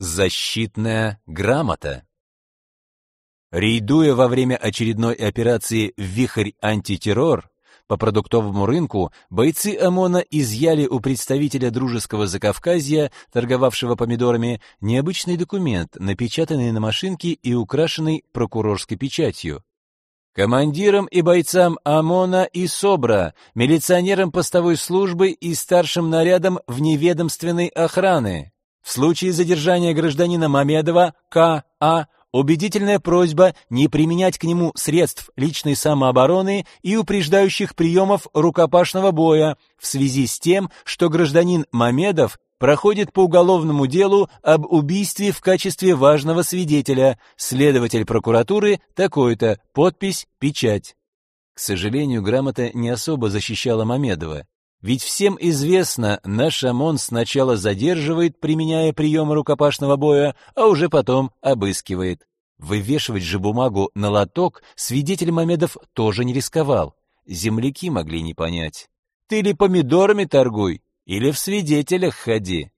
Защитная грамота. Рейдуя во время очередной операции «Вихрь антитеррор», по продуктовому рынку бойцы ОМОНа изъяли у представителя дружеского Закавказья, торговавшего помидорами, необычный документ, напечатанный на машинке и украшенный прокурорской печатью. Командирам и бойцам ОМОНа и СОБРа, милиционерам постовой службы и старшим нарядам вневедомственной охраны. В случае задержания гражданина Мамедова К.А. убедительная просьба не применять к нему средств личной самообороны и упреждающих приемов рукопашного боя в связи с тем, что гражданин Мамедов проходит по уголовному делу об убийстве в качестве важного свидетеля, следователь прокуратуры такой-то, подпись, печать. К сожалению, грамота не особо защищала Мамедова. Ведь всем известно, наш ОМОН сначала задерживает, применяя приемы рукопашного боя, а уже потом обыскивает. Вывешивать же бумагу на лоток свидетель Мамедов тоже не рисковал. Земляки могли не понять. Ты ли помидорами торгуй, или в свидетелях ходи.